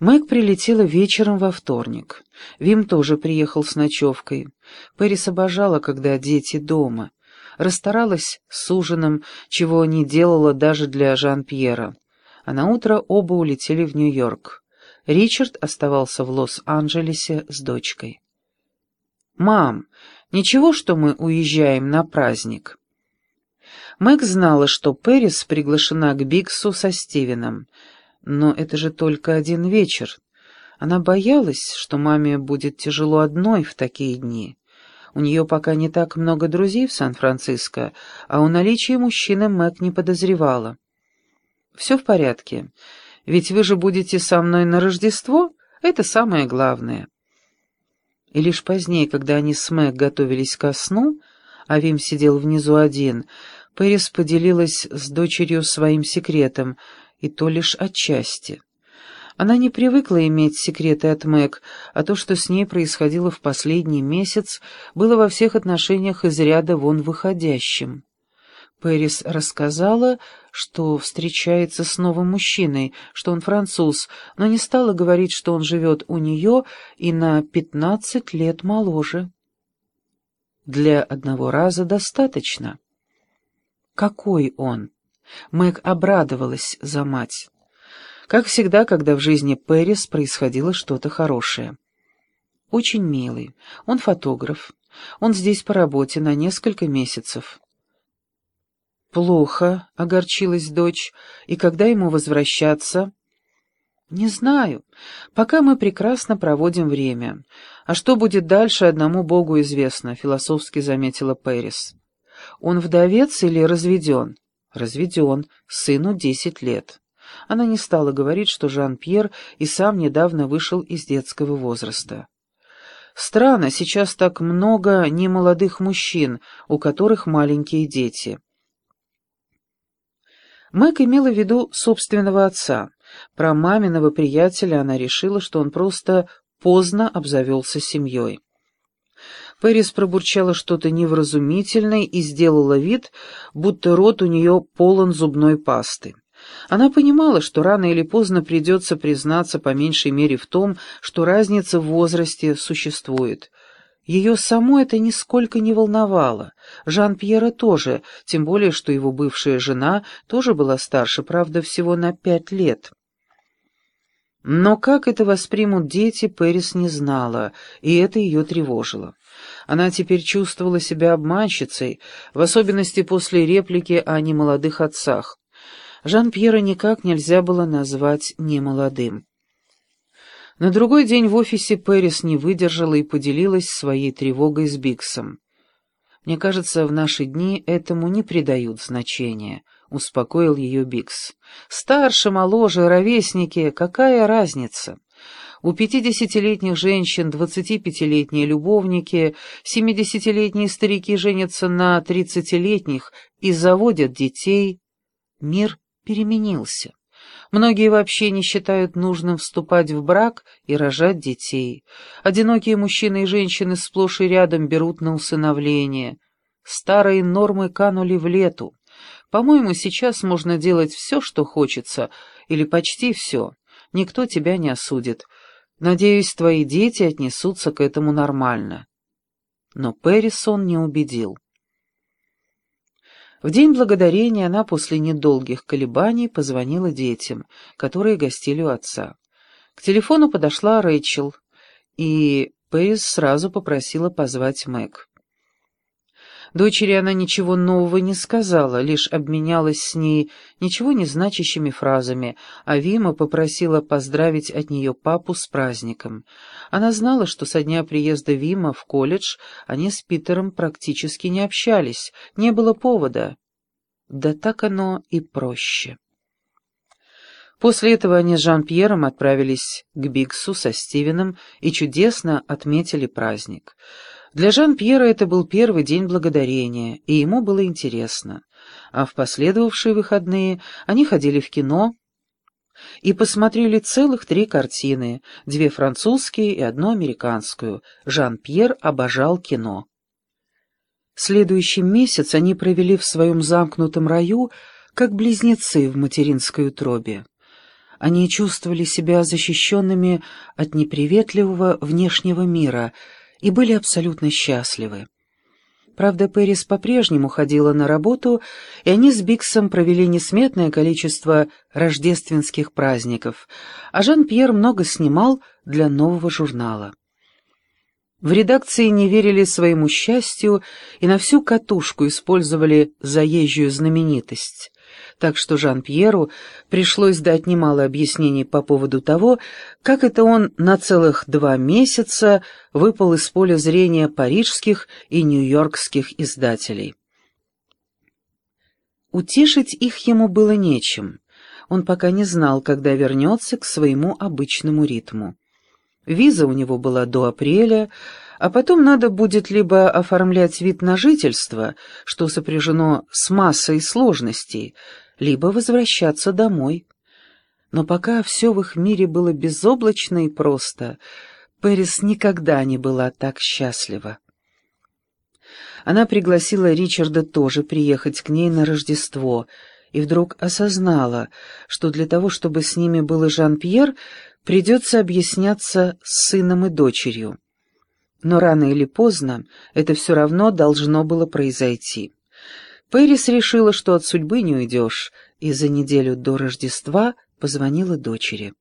Мэг прилетела вечером во вторник. Вим тоже приехал с ночевкой. Пэрис обожала, когда дети дома. Расстаралась с ужином, чего не делала даже для Жан-Пьера. А на утро оба улетели в Нью-Йорк. Ричард оставался в Лос-Анджелесе с дочкой. «Мам, ничего, что мы уезжаем на праздник?» Мэг знала, что Пэрис приглашена к Биксу со Стивеном, но это же только один вечер. Она боялась, что маме будет тяжело одной в такие дни. У нее пока не так много друзей в Сан-Франциско, а о наличии мужчины Мэг не подозревала. «Все в порядке, ведь вы же будете со мной на Рождество, это самое главное». И лишь позднее, когда они с Мэг готовились ко сну, а Вим сидел внизу один, Пэрис поделилась с дочерью своим секретом, и то лишь отчасти. Она не привыкла иметь секреты от Мэг, а то, что с ней происходило в последний месяц, было во всех отношениях из ряда вон выходящим. Пэрис рассказала, что встречается с новым мужчиной, что он француз, но не стала говорить, что он живет у нее и на пятнадцать лет моложе. Для одного раза достаточно. Какой он? Мэг обрадовалась за мать. Как всегда, когда в жизни Пэрис происходило что-то хорошее. Очень милый. Он фотограф. Он здесь по работе на несколько месяцев. «Плохо», — огорчилась дочь, — «и когда ему возвращаться?» «Не знаю. Пока мы прекрасно проводим время. А что будет дальше, одному Богу известно», — философски заметила Пэрис. «Он вдовец или разведен?» «Разведен. Сыну десять лет». Она не стала говорить, что Жан-Пьер и сам недавно вышел из детского возраста. Странно, сейчас так много немолодых мужчин, у которых маленькие дети. Мэг имела в виду собственного отца. Про маминого приятеля она решила, что он просто поздно обзавелся семьей. Пэрис пробурчала что-то невразумительное и сделала вид, будто рот у нее полон зубной пасты. Она понимала, что рано или поздно придется признаться по меньшей мере в том, что разница в возрасте существует. Ее само это нисколько не волновало. Жан-Пьера тоже, тем более, что его бывшая жена тоже была старше, правда, всего на пять лет. Но как это воспримут дети, Пэрис не знала, и это ее тревожило. Она теперь чувствовала себя обманщицей, в особенности после реплики о немолодых отцах. Жан-Пьера никак нельзя было назвать немолодым. На другой день в офисе Пэрис не выдержала и поделилась своей тревогой с Биксом. «Мне кажется, в наши дни этому не придают значения», — успокоил ее Бикс. «Старше, моложе, ровесники, какая разница?» У пятидесятилетних женщин двадцатипятилетние любовники, семидесятилетние старики женятся на тридцатилетних и заводят детей. Мир переменился. Многие вообще не считают нужным вступать в брак и рожать детей. Одинокие мужчины и женщины сплошь и рядом берут на усыновление. Старые нормы канули в лету. По-моему, сейчас можно делать все, что хочется, или почти все. Никто тебя не осудит. Надеюсь, твои дети отнесутся к этому нормально. Но Пэрисон не убедил. В день благодарения она после недолгих колебаний позвонила детям, которые гостили у отца. К телефону подошла Рэйчел, и Пэрис сразу попросила позвать Мэг. Дочери она ничего нового не сказала, лишь обменялась с ней ничего не значащими фразами, а Вима попросила поздравить от нее папу с праздником. Она знала, что со дня приезда Вима в колледж они с Питером практически не общались, не было повода. Да так оно и проще. После этого они с Жан-Пьером отправились к Бигсу со Стивеном и чудесно отметили праздник. Для Жан-Пьера это был первый день благодарения, и ему было интересно. А в последовавшие выходные они ходили в кино и посмотрели целых три картины, две французские и одну американскую. Жан-Пьер обожал кино. Следующий месяц они провели в своем замкнутом раю, как близнецы в материнской утробе. Они чувствовали себя защищенными от неприветливого внешнего мира и были абсолютно счастливы. Правда, Пэрис по-прежнему ходила на работу, и они с Биксом провели несметное количество рождественских праздников, а Жан-Пьер много снимал для нового журнала. В редакции не верили своему счастью и на всю катушку использовали заезжую знаменитость так что Жан-Пьеру пришлось дать немало объяснений по поводу того, как это он на целых два месяца выпал из поля зрения парижских и нью-йоркских издателей. Утешить их ему было нечем. Он пока не знал, когда вернется к своему обычному ритму. Виза у него была до апреля, а потом надо будет либо оформлять вид на жительство, что сопряжено с массой сложностей, либо возвращаться домой. Но пока все в их мире было безоблачно и просто, Пэрис никогда не была так счастлива. Она пригласила Ричарда тоже приехать к ней на Рождество, и вдруг осознала, что для того, чтобы с ними был и Жан-Пьер, придется объясняться с сыном и дочерью. Но рано или поздно это все равно должно было произойти. Пэрис решила, что от судьбы не уйдешь, и за неделю до Рождества позвонила дочери.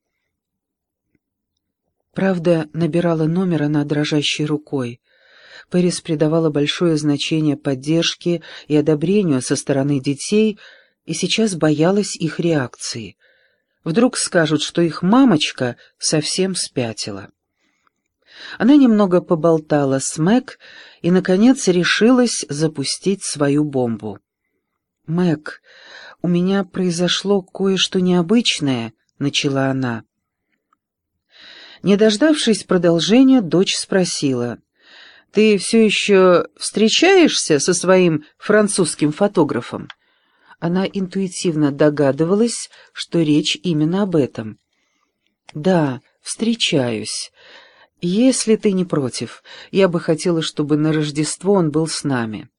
Правда, набирала номер она дрожащей рукой. Пэрис придавала большое значение поддержке и одобрению со стороны детей и сейчас боялась их реакции. Вдруг скажут, что их мамочка совсем спятила. Она немного поболтала с Мэг и, наконец, решилась запустить свою бомбу. «Мэг, у меня произошло кое-что необычное», — начала она. Не дождавшись продолжения, дочь спросила, «Ты все еще встречаешься со своим французским фотографом?» Она интуитивно догадывалась, что речь именно об этом. «Да, встречаюсь. «Если ты не против, я бы хотела, чтобы на Рождество он был с нами.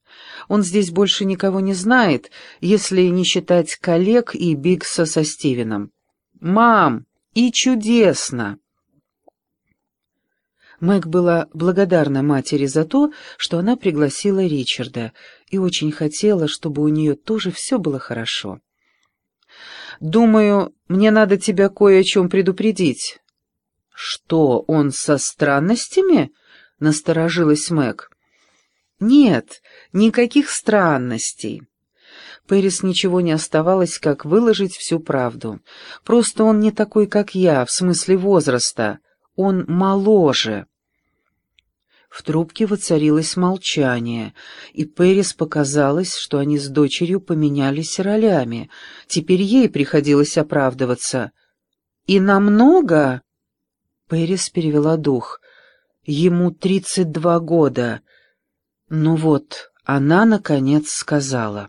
Он здесь больше никого не знает, если не считать коллег и Бигса со Стивеном. Мам, и чудесно!» Мэг была благодарна матери за то, что она пригласила Ричарда, и очень хотела, чтобы у нее тоже все было хорошо. «Думаю, мне надо тебя кое о чем предупредить». «Что, он со странностями?» — насторожилась Мэг. «Нет, никаких странностей». Пэрис ничего не оставалось, как выложить всю правду. Просто он не такой, как я, в смысле возраста. Он моложе. В трубке воцарилось молчание, и Пэрис показалось, что они с дочерью поменялись ролями. Теперь ей приходилось оправдываться. «И намного?» Пэрис перевела дух. Ему тридцать два года. Ну вот, она, наконец, сказала.